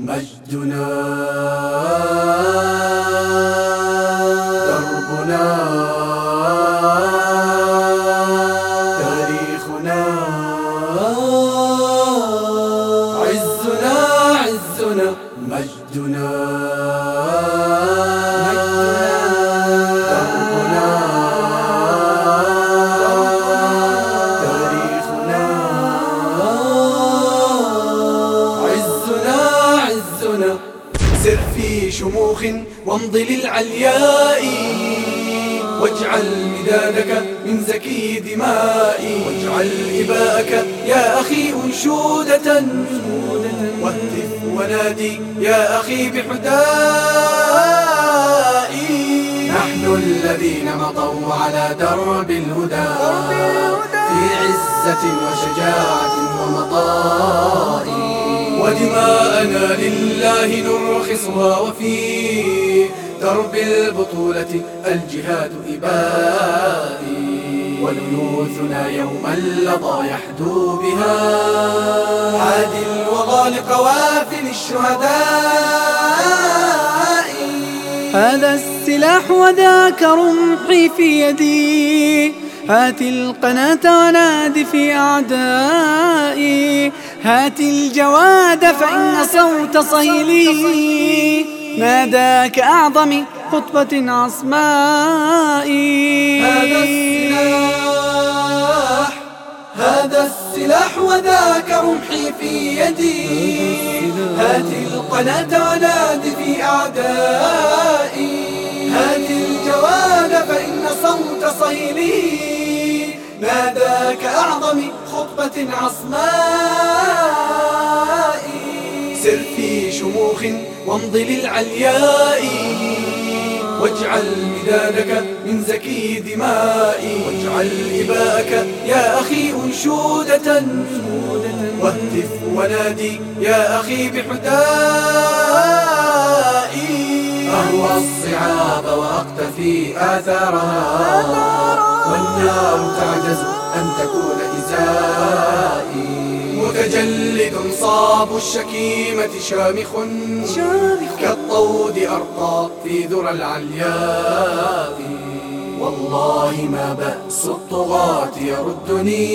مجدنا. دربنا. تاريخنا. عزنا عزنا. مجدنا. شموخ وامض للعلياء واجعل مدادك من زكي دمائي واجعل إباءك يا أخي أنشودة واهتف ونادي يا أخي بحدائي نحن الذين مضوا على درب الهدى. في عزة وشجاعة ومطاء ودماءنا لله نرخصها وفي درب البطولة الجهاد إبائي وليوثنا يوم اللظى يحدو بها. عادي الوغى لقوافل الشهداء. هذا السلاح وذاك رمحي في يدي. هات القناة ونادي في أعدائي. هات الجواد فإن صوت صهيلي. ناداك أعظم خطبة عصمائي. هذا السلاح هذا السلاح وذاك رمحي في يدي. هات القناة ونادي في أعدائي. هات الجواد فإن صوت صيلي ناداك أعظم خطبة عصمائي سر في شموخ وامض للعلياء واجعل مدادك من زكي دمائي واجعل إباءك يا أخي أنشودة. واهتف ونادي يا أخي بحدائي أهوى الصعاب وأقتفي آثارها. والنار تعجز أن تكون إزائي. متجلد صاب الشكيمة شامخ. كالطود أرقى في ذرى العلياء. والله ما بأس الطغاة يردني.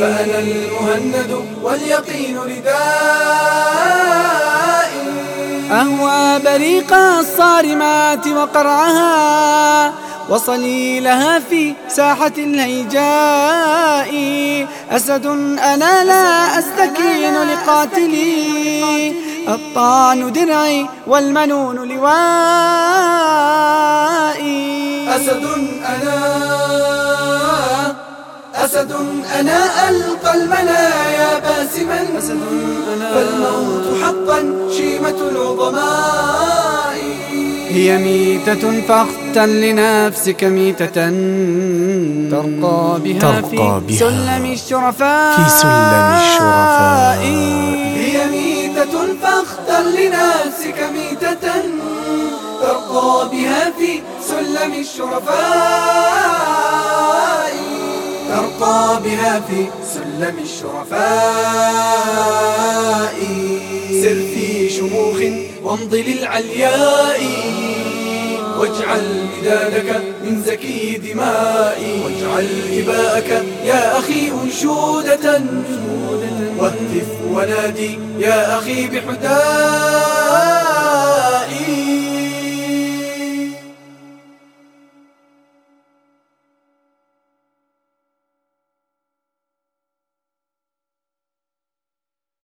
فأنا المهند واليقين ردائي أهوى بريق الصارمات وقرعها. وصليلها في ساحة الهيجاء. أسد أنا لا أستكين لقاتلي. الطعن درعي والمنون لوائي. أسد أنا أسد أنا ألقى المنايا باسما. أسد أنا فالموت حقا شيمة العظماء. هي ميتة فاختل لنفسك ميتة. ترقى بها ترقى في بها سلم الشرفاء. في سلم الشرفاء. هي ميتة فاختر لنفسك ميتة. ترقى بها في سلم الشرفاء. ترقى بها في سلم الشرفاء. سر في شموخ وامض للعلياء. واجعل مدادك من زكي دمائي. واجعل إباءك يا أخي أنشودة. واهتف ونادي يا أخي بحدائي